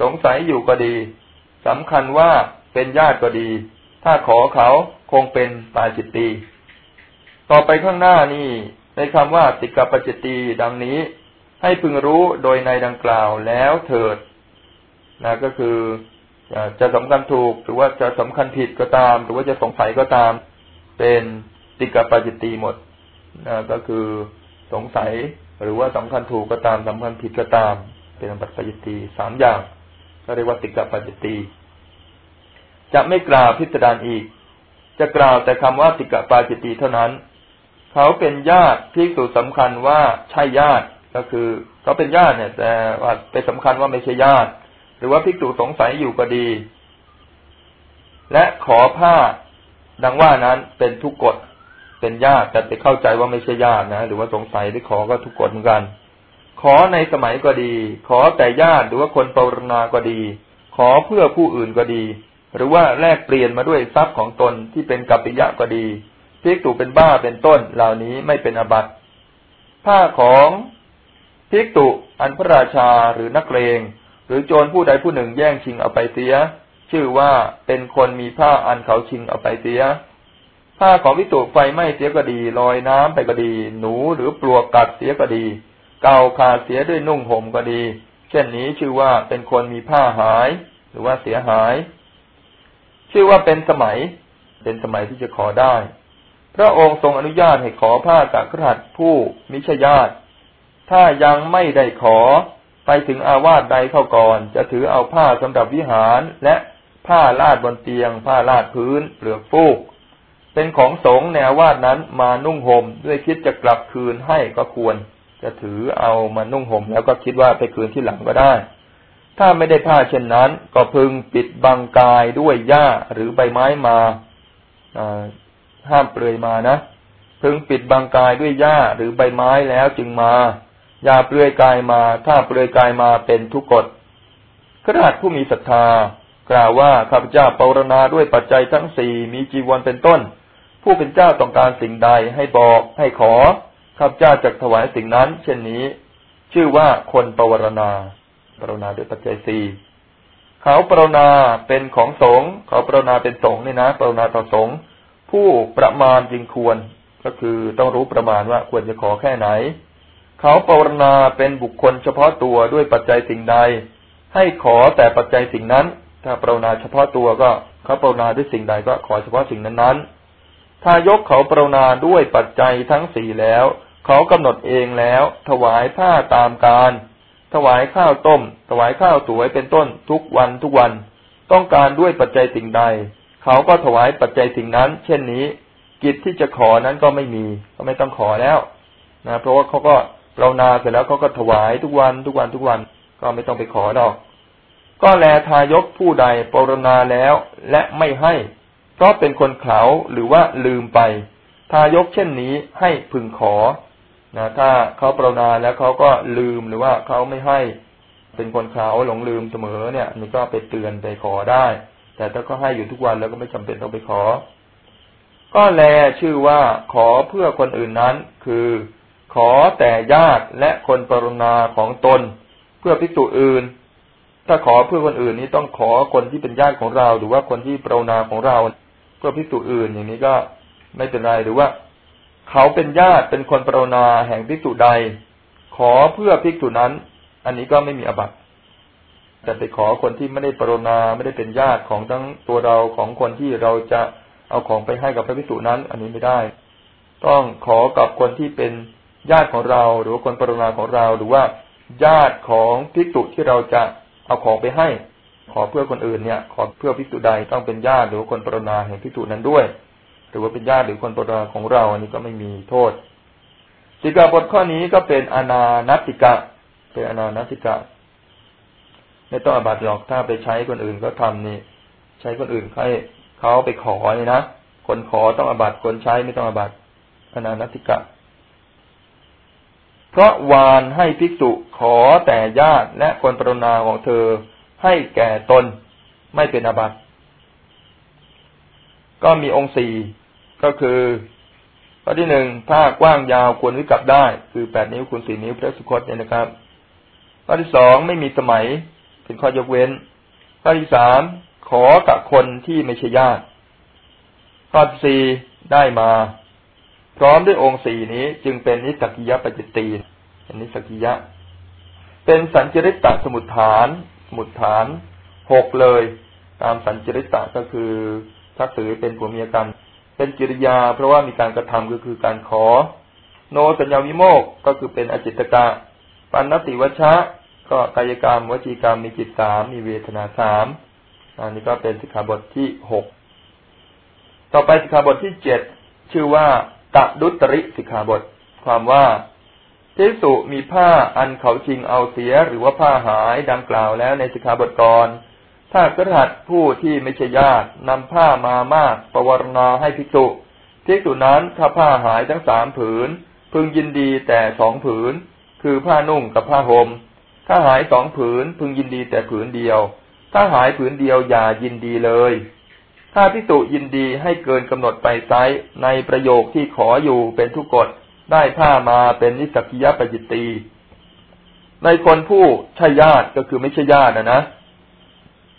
สงสัยอยู่ก็ดีสำคัญว่าเป็นญาติก็ดี ถ้าขอเขาคงเป็นปาจิตตีต่อไปข้างหน้านี่ในคำว่าติกปจิตตีดังนี้ ให้พึงรู้โดยในดังกล่าวแล้วเถิดนะก็คือจะสำคัญถูกหรือว่าจะสำคัญผิดก็ตาม หรือว่าจะสงสัยก็ตาม เป็นติกปาจิตตีหมดนะก็คือสงสัยหรือว่าสำคัญถูกก็ตามสำคัญผิดก็ตาม เป็นปัจจตีสามอย่างก็เรียกว่าติกปัจจตีจะไม่กล่าวพิสดารอีก จะกล่าวแต่คำว่าติกปาจิตตีเท่านั้น เขาเป็นญาติที่สุดสำคัญว่าใช่ญาติ ก็คือเขาเป็นญาติเนี่ย แต่ว่าไปสำคัญว่าไม่ใช่ญาติ หรือว่าภิกษุสงสัยอยู่ก็ดี และขอผ้าดังว่านั้นเป็นทุกกฎเป็นญาติแต่ไปเข้าใจว่าไม่ใช่ญาตินะหรือว่าสงสัยที่ขอก็ทุกกฎเหมือนกัน ขอในสมัยก็ดี ขอแต่ญาติหรือว่าคนปรนนาก็ดี ขอเพื่อผู้อื่นก็ดี หรือว่าแลกเปลี่ยนมาด้วยทรัพย์ของตนที่เป็นกัปปิยะก็ดีพิกตุเป็นบ้าเป็นต้นเหล่านี้ไม่เป็นอบัติผ้าของ พิกตุอันพระราชาหรือนักเลง หรือโจรผู้ใดผู้หนึ่งแย่งชิงเอาไปเสีย ชื่อว่าเป็นคนมีผ้าอันเขาชิงเอาไปเสีย ผ้าของวิตุไฟไหม้เสียก็ดีลอยน้ำไปก็ดี หนูหรือปลวกกัดเสียก็ดี เก่าขาดเสียด้วยนุ่งห่มก็ดี เช่นนี้ชื่อว่าเป็นคนมีผ้าหาย หรือว่าเสียหาย ชื่อว่าเป็นสมัย เป็นสมัยที่จะขอได้ พระองค์ทรงอนุญาตให้ขอผ้าจากขรัดผู้มิชญาติ ถ้ายังไม่ได้ขอ ไปถึงอาวาสใดเข้าก่อน จะถือเอาผ้าสำหรับวิหารและผ้าลาดบนเตียง ผ้าลาดพื้นเปลือกฟูก เป็นของสงแนววาดนั้นมานุ่งห่มด้วยคิดจะกลับคืนให้ก็ควร จะถือเอามานุ่งห่มแล้วก็คิดว่าไปคืนที่หลังก็ได้ ถ้าไม่ได้ผ้าเช่นนั้น ก็พึงปิดบังกายด้วยหญ้าหรือใบไม้มาห้ามเปลือยมานะพึงปิดบังกายด้วยหญ้าหรือใบไม้แล้วจึงมา อย่าเปลือยกายมา ถ้าเปลือยกายมาเป็นทุกกฎขราชผู้มีศรัทธากล่าวว่าข้าพเจ้าปรณาด้วยปัจจัยทั้งสี่มีจีวรเป็นต้น ผู้เป็นเจ้าต้องการสิ่งใดให้บอกให้ขอข้าพเจ้าจะถวายสิ่งนั้น เช่นนี้ ชื่อว่าคนปรณาปรณาด้วยปัจจัยสี่เขาปรณาเป็นของสงเขาปรณาเป็นสงฆ์นี่นะปรณาต่อสงผู้ประมาณจริงควร ก็คือต้องรู้ประมาณว่าควรจะขอแค่ไหน เขาปรณาเป็นบุคคลเฉพาะตัวด้วยปัจจัยสิ่งใด ให้ขอแต่ปัจจัยสิ่งนั้น ถ้าปรณาเฉพาะตัวก็เขาปรณาด้วยสิ่งใดก็ขอเฉพาะสิ่งนั้นๆถ้ายกเขาปรนนาด้วยปัจจัยทั้งสี่แล้ว เขากำหนดเองแล้ว ถวายผ้าตามการ ถวายข้าวต้ม ถวายข้าวสวยเป็นต้นทุกวันทุกวัน ต้องการด้วยปัจจัยสิ่งใด เขาก็ถวายปัจจัยสิ่งนั้น เช่นนี้ กิจที่จะขอนั้นก็ไม่มี ก็ไม่ต้องขอแล้วนะเพราะว่าเขาก็ ปรนาเสร็จแล้วเขาก็ถวายทุกวันทุกวันทุกวันก็ไม่ต้องไปขอดอก ก็แลทายกผู้ใดปรนนาแล้วและไม่ให้ เพราะเป็นคนเขาหรือว่าลืมไป ทายกเช่นนี้ให้พึงขอนะถ้าเขาปรนนาแล้วเขาก็ลืมหรือว่าเขาไม่ให้ เป็นคนเขาหลงลืมเสมอเนี่ยนี่ก็ไปเตือนไปขอได้ แต่ถ้าก็ให้อยู่ทุกวันแล้วก็ไม่จำเป็นต้องไปขอ ก็แลชื่อว่าขอเพื่อคนอื่นนั้น คือ ขอแต่ญาติและคนปรนาของตน เพื่อพิสูจอื่น ถ้าขอเพื่อคนอื่นนี้ต้องขอคนที่เป็นญาติของเรา หรือว่าคนที่ปรนาของเรา เพื่อพิสูจอื่นอย่างนี้ก็ไม่เป็นไรหรือว่า เขาเป็นญาติเป็นคนปรนาแห่งพิสูจใด ขอเพื่อพิสูจนั้น อันนี้ก็ไม่มีอบัตแต่ไปขอคนที่ไม่ได้ปรนาไม่ได้เป็นญาติของทั้งตัวเราของคนที่เราจะเอาของไปให้กับพระพิสุนั้น อันนี้ไม่ได้ ต้องขอกับคนที่เป็น ญาติของเรา หรือว่าคนปรนนาของเราหรือว่า ญาติของพิสุที่เราจะเอาของไปให้ ขอเพื่อคนอื่นเนี่ย ขอเพื่อพิจุใดต้องเป็นญาติหรือคนปรนนาแห่งพิจุนั้นด้วย หรือว่าเป็นญาติหรือคนปรนนาของเรา อันนี้ก็ไม่มีโทษสิกขาบทข้อนี้ก็เป็นอนานติกะ เป็นอนานติกะไม่ต้องอาบัติหรอกถ้าไปใช้คนอื่นก็ทำนี่ ใช้คนอื่นให้เขาไปขอเนี่ยนะคนขอต้องอาบัติคนใช้ไม่ต้องอาบัติอนานติกะ เพราะวานให้ภิกษุขอแต่ญาติและคนปรนนาของเธอให้แก่ตนไม่เป็นอาบัติ ก็มีองค์สี่ก็คือข้อที่หนึ่งผ้ากว้างยาวควรวิกับได้ คือแปดนิ้วคูณสี่นิ้วพระสุคตเนี่ยนะครับข้อที่สองไม่มีสมัยเป็นข้อยกเว้น ข้อที่สามขอกับคนที่ไม่ใช่ญาติ ข้อที่สี่ได้มา พร้อมด้วยองค์สี่นี้จึงเป็นนิสกิยปัจจิตีเป็นนิสกิยะ เป็นสัญจริตตสมุทฐาน สมุทฐานหกเลย ตามสัญจริตตก็คือทักษอเป็นผัวเมียกัน เป็นกิริยา เพราะว่ามีการกระทำก็คือการขอ โนสัญญาวิโมกก็คือเป็นอจิตกะปันนติวัชะ ก็กายกรรมวจีกรรมมีจิตสามมีเวทนาสามอันนี้ก็เป็นสิกขาบทที่หกต่อไปสิกขาบทที่เจ็ดชื่อว่า ตะดุตริสิกขาบท ความว่าทิสุมีผ้าอันเขาชิงเอาเสียหรือว่าผ้าหายดังกล่าวแล้วในสิกขาบทก่อนถ้ากระหัดผู้ที่ไม่ใช่ญาตินำผ้ามามากประวรณาให้ภิกษุภิกษุนั้นถ้าผ้าหายทั้งสามผืน พึงยินดีแต่สองผืน คือผ้านุ่งกับผ้าหม่มถ้าหายสองผืนพึงยินดีแต่ผืนเดียว ถ้าหายผืนเดียวอย่ายินดีเลย ถ้าภิกษุยินดีให้เกินกำหนดไปไซในประโยคที่ขออยู่เป็นทุกกฎได้ผ้ามาเป็นนิสกิยปจิตตีในคนผู้ใช่ญาติก็คือไม่ใช่ญาตินะนะ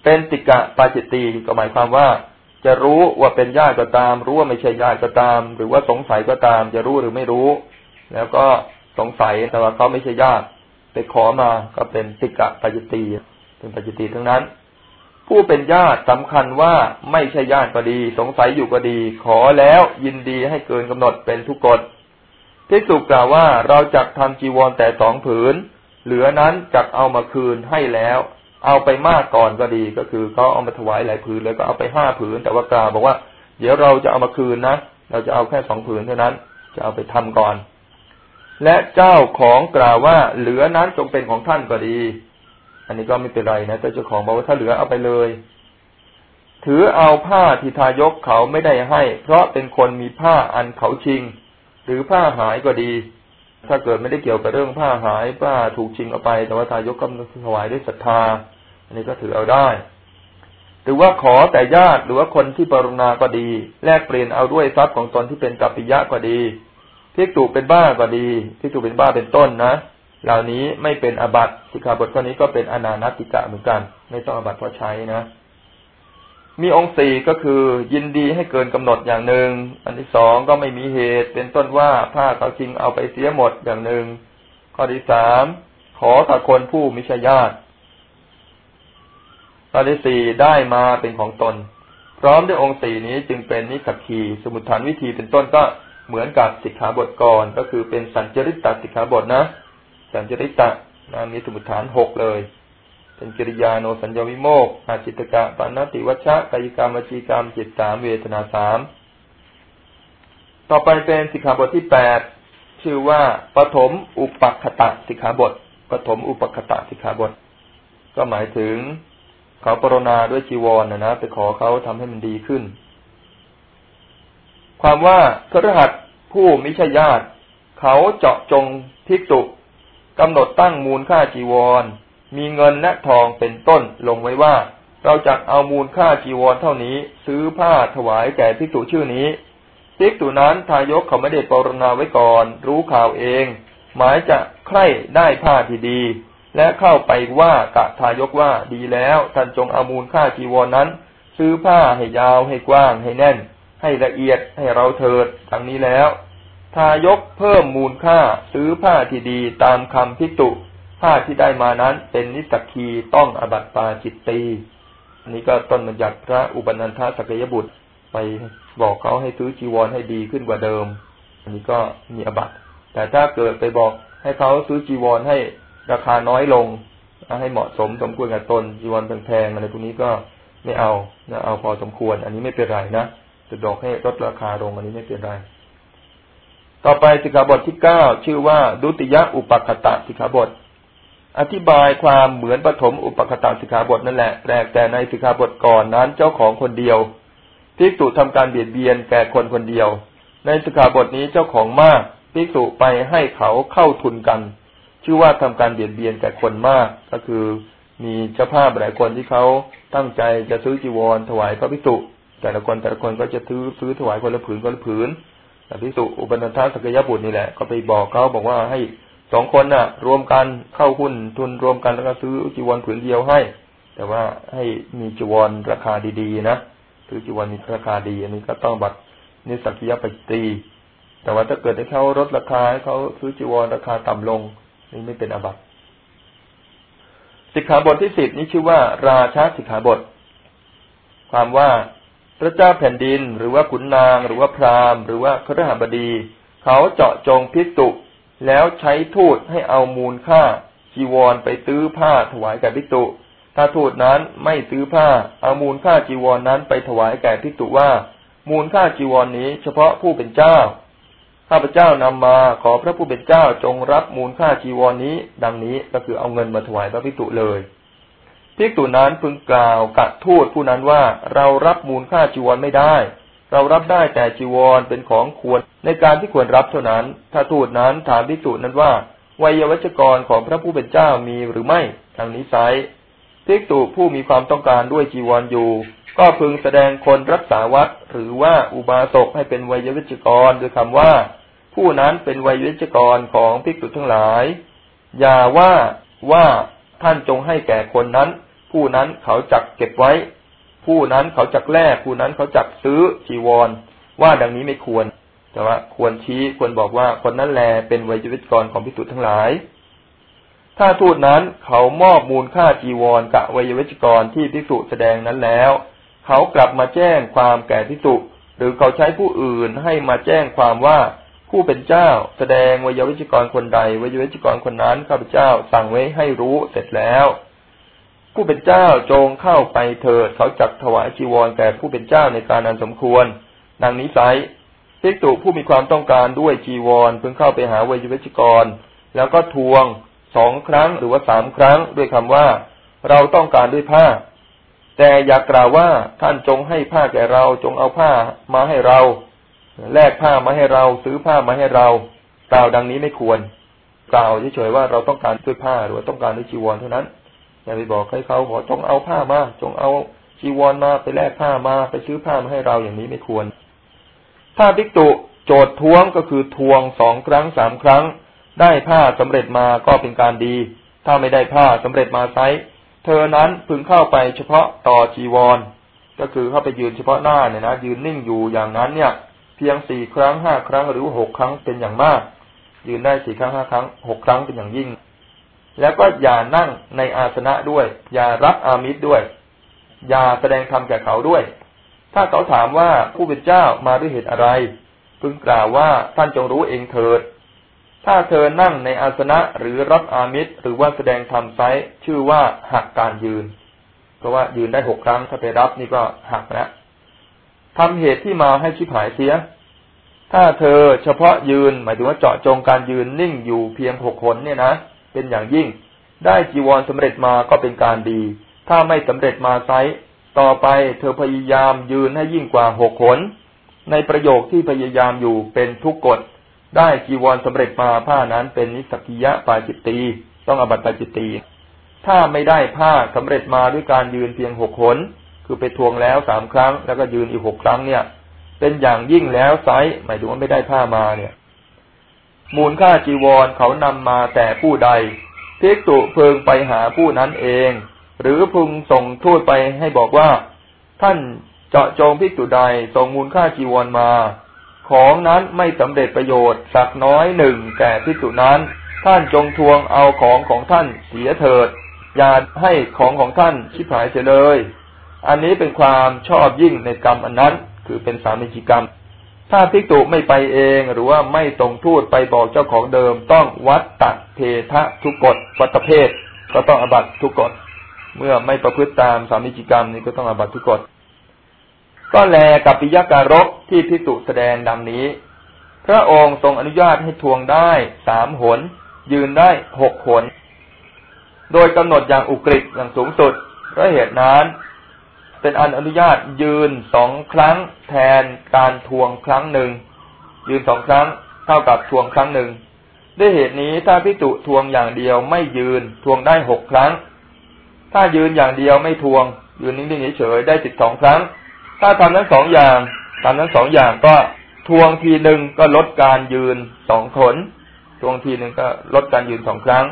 เป็นติกะปาจิตตีก็หมายความว่า จะรู้ว่าเป็นญาติก็ตาม รู้ว่าไม่ใช่ญาติก็ตาม หรือว่าสงสัยก็ตาม จะรู้หรือไม่รู้ แล้วก็สงสัยแต่ว่าเขาไม่ใช่ญาติไปขอมาก็เป็นติกะปาจิตตีเป็นปาจิตตีทั้งนั้น ผู้เป็นญาติสำคัญว่าไม่ใช่ญาติก็ดี สงสัยอยู่ก็ดี ขอแล้วยินดีให้เกินกำหนดเป็นทุกกฎที่สุกล่าวว่าเราจักทำจีวรแต่สองผืน เหลือนั้นจักเอามาคืนให้แล้ว เอาไปมากก่อนก็ดีก็คือเขาเอามาถวายหลายผืนเลยก็เอาไปห้าผืน แต่ว่ากล่าวบอกว่า เดี๋ยวเราจะเอามาคืนนะเราจะเอาแค่สองผืนเท่านั้น จะเอาไปทำก่อน และเจ้าของกล่าวว่าเหลือนั้นจงเป็นของท่านก็ดี อันนี้ก็ไม่เป็นไรนะแต่เจ้าของบอกว่าถ้าเหลือเอาไปเลย ถือเอาผ้าที่ทายกเขาไม่ได้ให้ เพราะเป็นคนมีผ้าอันเขาชิง หรือผ้าหายก็ดี ถ้าเกิดไม่ได้เกี่ยวกับเรื่องผ้าหายผ้าถูกชิงเอาไป แต่ว่าทายกก็ถวายด้วยศรัทธา อันนี้ก็ถือเอาได้ หรือว่าขอแต่ญาติหรือว่าคนที่ปรุณาก็ดี แลกเปลี่ยนเอาด้วยทรัพย์ของตนที่เป็นกัปปิยะก็ดีพิกตุเป็นบ้าก็ดีพิกตุเป็นบ้าเป็นต้นนะ เหล่านี้ไม่เป็นอบัติสิกขาบทข้อนี้ก็เป็นอนานัติกะเหมือนกัน ไม่ต้องอบัติเพราะใช้นะ มีองค์สี่ก็คือยินดีให้เกินกำหนดอย่างหนึ่ง อันที่สองก็ไม่มีเหตุ เป็นต้นว่าผ้าเขาจริงเอาไปเสียหมดอย่างหนึ่ง ข้อที่สามขอกับคนผู้มิชญาติข้อที่สี่ได้มาเป็นของตน พร้อมด้วยองค์สี่นี้จึงเป็นนิสักคีสมุทฐานวิธีเป็นต้นก็เหมือนกับสิกขาบทก่อนก็คือเป็นสัญจริตตสิกขาบทนะ สัญจริตตนะมีสมุทฐานหกเลย เป็นกิริยาโนสัญญวิโมกอาจิตกะปานติวัชชะกายกรรมวจีกรรมจิตสามเวทนาสามต่อไปเป็นสิกขาบทที่แปดชื่อว่าปฐมอุปคตะสิกขาบทปฐมอุปคตะสิกขาบท ก็หมายถึงเขาปรนนาด้วยจีวรนนะนะไปขอเขาทำให้มันดีขึ้น ความว่าครหัสผู้มิใช่ญาติ เขาเจาะจงภิกษุ กำหนดตั้งมูลค่าจีวร มีเงินและทองเป็นต้นลงไว้ว่า เราจะเอามูลค่าจีวรเท่านี้ ซื้อผ้าถวายแก่ภิกษุชื่อนี้ภิกษุนั้นทายกเขาไม่ได้ปรณาไว้ก่อน รู้ข่าวเอง หมายจะใคร่ได้ผ้าที่ดี และเข้าไปว่ากะทายกว่าดีแล้วท่านจงเอามูลค่าจีวรนนั้น ซื้อผ้าให้ยาวให้กว้างให้แน่น ให้ละเอียดให้เราเถิดทั้งนี้แล้ว ทายกเพิ่มมูลค่าซื้อผ้าที่ดีตามคำพิจุผ้าที่ได้มานั้นเป็นนิสกีต้องอบัตปาจิตตีอันนี้ก็ต้นบัญญัติพระอุปนันทสักยบุตรไปบอกเขาให้ซื้อจีวรให้ดีขึ้นกว่าเดิม อันนี้ก็มีอบัตแต่ถ้าเกิดไปบอกให้เขาซื้อจีวรให้ราคาน้อยลงให้เหมาะสมสมควรกับตนจีวรแพงๆอะไรพวกนี้ก็ไม่เอานะเอาพอสมควร อันนี้ไม่เป็นไรนะจะดอกให้ลดราคาลงอันนี้ไม่เป็นไร ต่อไปสิกขาบทที่เก้าชื่อว่าดุติยะอุปคตะสิกขาบท อธิบายความเหมือนปฐมอุปคตาสิกขาบทนั่นแหละแปลกแต่ในสิกขาบทก่อนนั้นเจ้าของคนเดียวภิกษุทำการเบียดเบียนแก่คนคนเดียว ในสิกขาบทนี้เจ้าของมากภิกษุไปให้เขาเข้าทุนกัน ชื่อว่าทำการเบียดเบียนแก่คนมากก็คือ มีเจ้าภาพหลายคนที่เขาตั้งใจจะซื้อจีวรถวายพระภิกษุแต่ละคนแต่ละคนก็จะซื้อซื้อถวายคนละผืนคนละผืน พิสุอุปนันทสกยบุตรนี่แหละ ก็ไปบอกเขาบอกว่าให้สองคนน่ะ รวมกันเข้าหุ้นทุนรวมกันแล้วก็ซื้อจีวรผืนเดียวให้ แต่ว่าให้มีจีวรราคาดีๆนะซื้อจีวรมีราคาดี อันนี้ก็ต้องบัตรนิสักยปฏิแต่ว่าถ้าเกิดให้เขาลดราคาให้เขาซื้อจีวรราคาต่ำลง นี่ไม่เป็นอบัตสิกขาบทที่สิบนี้ชื่อว่า ราชาสิกขาบท ความว่า พระเจ้าแผ่นดิน หรือว่าขุนนาง หรือว่าพราหมณ์ หรือว่าครหบดี เขาเจาะจงพิจุแล้วใช้ทูตให้เอามูลค่าจีวรไปซื้อผ้าถวายแก่พิจุถ้าทูตนั้นไม่ซื้อผ้าเอามูลค่าจีวรนนั้นไปถวายแก่พิจุว่า มูลค่าจีวรนนี้เฉพาะผู้เป็นเจ้าข้าพเจ้านำมาขอพระผู้เป็นเจ้าจงรับมูลค่าจีวรนนี้ ดังนี้ก็คือเอาเงินมาถวายพระพิจุเลย ภิกษุนั้นพึงกล่าวกับทูตผู้นั้นว่าเรารับมูลค่าจีวรไม่ได้ เรารับได้แต่จีวรเป็นของควรในการที่ควรรับเท่านั้น ถ้าทูตนั้นถามภิกษุนั้นว่าวัยวัจกรของพระผู้เป็นเจ้ามีหรือไม่ทางนี้ไซภิกษุผู้มีความต้องการด้วยจีวรออยู่ ก็พึงแสดงคนรักษาวัดหรือว่าอุบาสกให้เป็นวัยวัจกรโดยคำว่า ผู้นั้นเป็นวัยวัจกรของภิกษุทั้งหลาย อย่าว่าว่าท่านจงให้แก่คนนั้น ผู้นั้นเขาจักเก็บไว้ ผู้นั้นเขาจักแลกผู้นั้นเขาจักซื้อจีวร ว่าดังนี้ไม่ควร แต่ว่าควรชี้ควรบอกว่าคนนั้นแลเป็นวิจิตกรของพิสุทั้งหลาย ถ้าทูตนั้นเขามอบมูลค่าจีวรกับวิยวิจกรที่พิสุแสดงนั้นแล้ว เขากลับมาแจ้งความแก่พิสุหรือเขาใช้ผู้อื่นให้มาแจ้งความว่าผู้เป็นเจ้าแสดงวิยวิจกรคนใดวิยวิจกรคนนั้นข้าพเจ้าสั่งไว้ให้รู้เสร็จแล้ว ผู้เป็นเจ้าจงเข้าไปเถิดเขาจักถวายจีวรแก่ผู้เป็นเจ้าในการนันสมควร ดังนี้ไซภิกษุผู้มีความต้องการด้วยจีวรเพิ่งเข้าไปหาเวยวิจกร แล้วก็ทวงสองครั้งหรือว่าสามครั้งด้วยคำว่า เราต้องการด้วยผ้า แต่อย่ากล่าวว่าท่านจงให้ผ้าแก่เราจงเอาผ้ามาให้เรา แลกผ้ามาให้เราซื้อผ้ามาให้เรากล่าวดังนี้ไม่ควร กล่าวเฉยๆว่าเราต้องการด้วยผ้าหรือว่าต้องการด้วยจีวรเท่านั้น อย่าไปบอกให้เขาบอกจงเอาผ้ามาจงเอาจีวรมาไปแลกผ้ามาไปซื้อผ้ามาให้เราอย่างนี้ไม่ควร ถ้าภิกตุโจททวงก็คือทวงสองครั้งสามครั้ง ได้ผ้าสำเร็จมาก็เป็นการดี ถ้าไม่ได้ผ้าสำเร็จมาไซเธอนั้นพึงเข้าไปเฉพาะต่อจีวร ก็คือเข้าไปยืนเฉพาะหน้าเนี่ยนะยืนนิ่งอยู่อย่างนั้นเนี่ย เพียงสี่ครั้งห้าครั้งหรือหกครั้งเป็นอย่างมาก ยืนได้สี่ครั้งห้าครั้งหกครั้งเป็นอย่างยิ่ง แล้วก็อย่านั่งในอาสนะด้วย อย่ารับอามิตรด้วย อย่าแสดงธรรมแก่เขาด้วย ถ้าเขาถามว่าผู้เป็นเจ้ามาด้วยเหตุอะไร พึงกล่าวว่าท่านจงรู้เองเถิด ถ้าเธอนั่งในอาสนะหรือรับอามิตรหรือว่าแสดงธรรมไซชื่อว่าหักการยืน เพราะว่ายืนได้หกครั้งถ้าไปรับนี่ก็หักนะทำเหตุที่มาให้ชิบหายเสีย ถ้าเธอเฉพาะยืนหมายถึงว่าเจาะจงการยืนนิ่งอยู่เพียงหกคนเนี่ยนะ เป็นอย่างยิ่ง ได้จีวรสำเร็จมาก็เป็นการดี ถ้าไม่สำเร็จมาไซต่อไปเธอพยายามยืนให้ยิ่งกว่าหกขน ในประโยคที่พยายามอยู่เป็นทุกกฎ ได้จีวรสำเร็จมาผ้านั้นเป็นนิสกิยะปาจิตตีต้องอบัตปาจิตตีถ้าไม่ได้ผ้าสำเร็จมาด้วยการยืนเพียงหกขน คือไปทวงแล้วสามครั้ง แล้วก็ยืนอีกหกครั้งเนี่ย เป็นอย่างยิ่งแล้วไซหมายถึงว่าไม่ได้ผ้ามาเนี่ย มูลค่าจีวรเขานำมาแต่ผู้ใดภิกษุพึงไปหาผู้นั้นเอง หรือพึงส่งทูตไปให้บอกว่า ท่านเจาะจงภิกษุใดส่งมูลค่าจีวรมา ของนั้นไม่สำเร็จประโยชน์สักน้อยหนึ่งแก่ภิกษุนั้น ท่านจงทวงเอาของของท่านเสียเถิด อย่าให้ของของท่านชิบหายเสียเลย อันนี้เป็นความชอบยิ่งในกรรมอันนั้น คือเป็นสามีจิกรรม ถ้าภิกษุไม่ไปเองหรือว่าไม่ส่งทูตไปบอกเจ้าของเดิม ต้องวัดตัดเพทะทุกกฎวัตเพศก็ต้องอบัตทุกกฎเมื่อไม่ประพฤติตามสามิจิกรรมนี้ก็ต้องอบัตทุกกฎก็แลกับปิยการกที่ภิกษุแสดงดังนี้ พระองค์ทรงอนุญาตให้ทวงได้สามหน ยืนได้หกหน โดยกำหนดอย่างอุกฤษอย่างสูงสุดเพราะเหตุนั้น เป็นอันอนุญาตยืนสองครั้งแทนการทวงครั้งหนึ่ง ยืนสองครั้งเท่ากับทวงครั้งหนึ่งด้วยเหตุนี้ถ้าพิจุทวงอย่างเดียวไม่ยืนทวงได้หกครั้ง ถ้ายืนอย่างเดียวไม่ทวง ยืนนิ่งๆเฉยๆได้สิบสองครั้ง ถ้าทำทั้งสองอย่างทำทั้งสองอย่างก็ทวงทีหนึ่งก็ลดการยืนสองขนทวงทีหนึ่งก็ลดการยืนสองครั้ง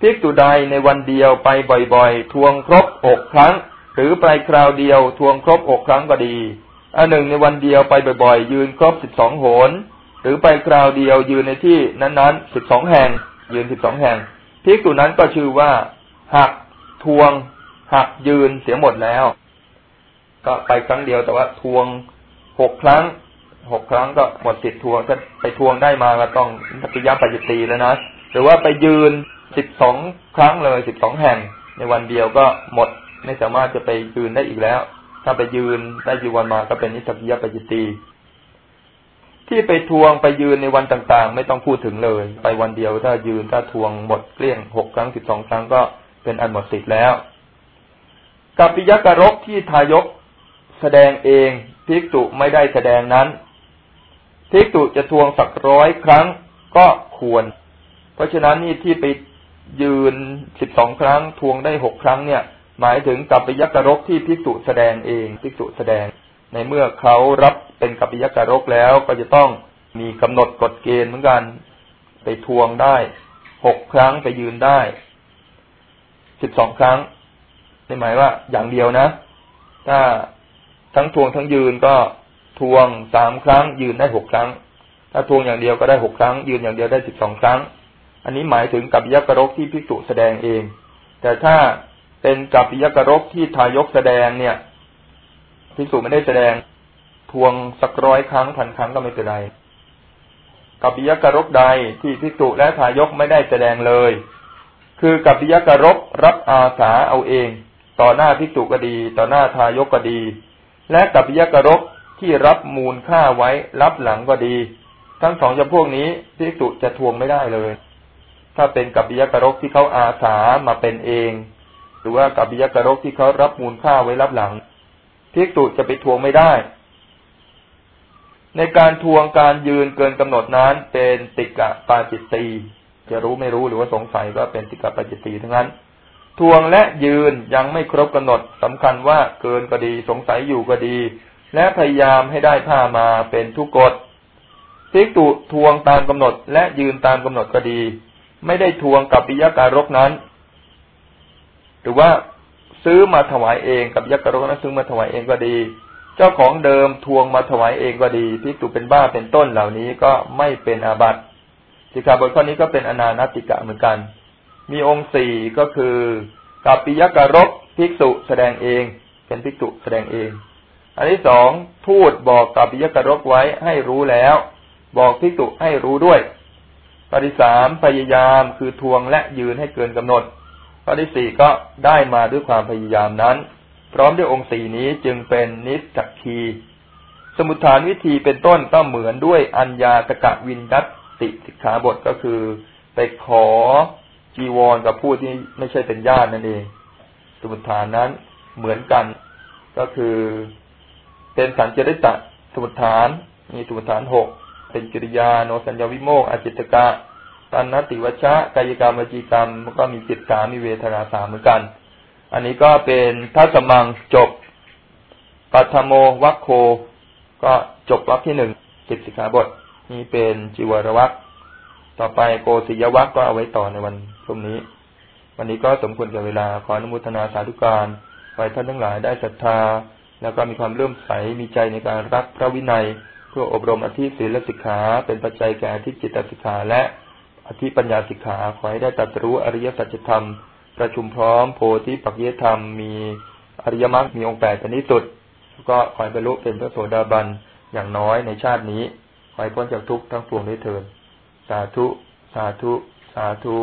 ภิกษุใดในวันเดียวไปบ่อยๆ ทวงครบหกครั้ง หรือไปคราวเดียวทวงครบหกครั้งก็ดีอันหนึ่งในวันเดียวไปบ่อยๆ ยืนครบสิบสองโหน หรือไปคราวเดียวยืนในที่นั้นๆสิบสองแห่ง ยืนสิบสองแห่งภิกษุนั้นก็ชื่อว่า หักทวง หักยืนเสียหมดแล้ว ก็ไปครั้งเดียวแต่ว่าทวงหกครั้งหกครั้งก็หมดสิทธิ์ทวงถ้าไปทวงได้มาก็ต้องทัพยาปัจจตีแล้วนะหรือว่าไปยืนสิบสองครั้งเลยสิบสองแห่ง ในวันเดียวก็หมด ไม่สามารถจะไปยืนได้อีกแล้ว ถ้าไปยืนได้จีวันมาก็เป็นนิสักยปัจจิตีที่ไปทวงไปยืนในวันต่างๆ ไม่ต้องพูดถึงเลย ไปวันเดียวถ้ายืนถ้าทวงหมดเกลี้ยงหกครั้งสิบสองครั้งก็เป็นอันหมดสิทธิ์แล้วกับปิยกรกที่ทายกแสดงเองภิกษุไม่ได้แสดงนั้นภิกษุจะทวงสักร้อยครั้งก็ควร เพราะฉะนั้นนี่ที่ไปยืนสิบสองครั้งทวงได้หกครั้งเนี่ย หมายถึงกับปิยกรกที่ภิกษุแสดงเองภิกษุแสดง ในเมื่อเขารับเป็นกับปิยกรกแล้วก็จะต้องมีกำหนดกฎเกณฑ์เหมือนกัน ไปทวงได้หกครั้งไปยืนได้สิบสองครั้งนี่หมายว่าอย่างเดียวนะ ถ้าทั้งทวงทั้งยืนก็ทวงสามครั้ง ยืนได้หกครั้ง ถ้าทวงอย่างเดียวก็ได้หกครั้ง ยืนอย่างเดียวได้สิบสองครั้ง อันนี้หมายถึงกับยักรกที่ภิกษุแสดงเอง แต่ถ้า เป็นกับยกรกที่ทายกแสดงเนี่ยภิกษุไม่ได้แสดงทวงสักร้อยครั้งพันครั้งก็ไม่เป็นไรกับยกรกใดที่ภิกษุและทายกไม่ได้แสดงเลย คือกับยกรกรับอาสาเอาเอง ต่อหน้าภิกษุก็ดี ต่อหน้าทายกก็ดี และกับยกรกที่รับมูลค่าไว้รับหลังก็ดี ทั้งสองจำพวกนี้พิสุจะทวงไม่ได้เลย ถ้าเป็นกับบิยกรกที่เขาอาสามาเป็นเอง รือว่ากับบิยกรกที่เขารับมูลค่าไว้รับหลังพิสุจะไปทวงไม่ได้ ในการทวงการยืนเกินกำหนดนั้นเป็นติกะปาจิตตีจะรู้ไม่รู้หรือว่าสงสัยก็เป็นติกะปาจิตตีทั้งนั้น ทวงและยืนยังไม่ครบกำหนดสำคัญว่าเกินก็ดีสงสัยอยู่ก็ดี และพยายามให้ได้ผ้ามาเป็นทุกกฎภิกษุทวงตามกำหนดและยืนตามกำหนดก็ดี ไม่ได้ทวงกับปิยการกนั้น รือว่าซื้อมาถวายเองกับยักรกนั้นซื้อมาถวายเองก็ดี เจ้าของเดิมทวงมาถวายเองก็ดีภิกษุเป็นบ้าเป็นต้นเหล่านี้ก็ไม่เป็นอาบัติสิกขาบทข้อนี้ก็เป็นอนานติกะเหมือนกัน มีองค์สี่ก็คือกับปิยกรกภิกษุแสดงเอง เป็นภิกษุแสดงเอง อันที่สองพูดบอกกับปิยกรกไว้ให้รู้แล้ว บอกพิจุให้รู้ด้วยข้อที่สามพยายามคือทวงและยืนให้เกินกำหนด ข้อที่สี่ก็ได้มาด้วยความพยายามนั้น พร้อมด้วยองค์สี่นี้จึงเป็นนิสักคี สมุทฐานวิธีเป็นต้นก็เหมือนด้วยอัญญาตกะวินดัตติสิกขาบทก็คือ ไปขอจีวรกับผู้ที่ไม่ใช่เป็นญาตินั่นเอง สมุทฐานนั้นเหมือนกัน ก็คือ เป็นสัญจริตะสมุทฐาน มีสมุทฐานหกเป็นกิริยาโนสัญญาวิโมกอจิตกะ ตันนติวัชะกายกรรมวจีกรรมก็มีจิตสามมีเวทนาสามเหมือนกัน อันนี้ก็เป็นทัศมังจบ ปัทโมวัคโค ก็จบวัคที่หนึ่งสิบสิกขาบทนี่เป็นจิวรวัคต่อไปโกศิยวัคก็เอาไว้ต่อในวันพรุ่งนี้ วันนี้ก็สมควรกับเวลาขออนุโมทนาสาธุการไปท่านทั้งหลายได้ศรัทธา แล้วก็มีความเลื่อมใสมีใจในการรักพระวินัย เพื่ออบรมอธิศีลสิกขา เป็นปัจจัยแก่อธิจิตสิกขาและ อธิปัญญาสิกขาขอให้ได้ตัดรู้อริยสัจธรรม ประชุมพร้อมโพธิปักเยธรรม มีอริยมรรคมีองค์แปดเป็นที่สุด ก็ขอให้บรรลุเป็นพระโสดาบันอย่างน้อยในชาตินี้ขอให้พ้นจากทุกข์ทั้งปวงด้วยเถิดสาธุ สาธุ สาธุ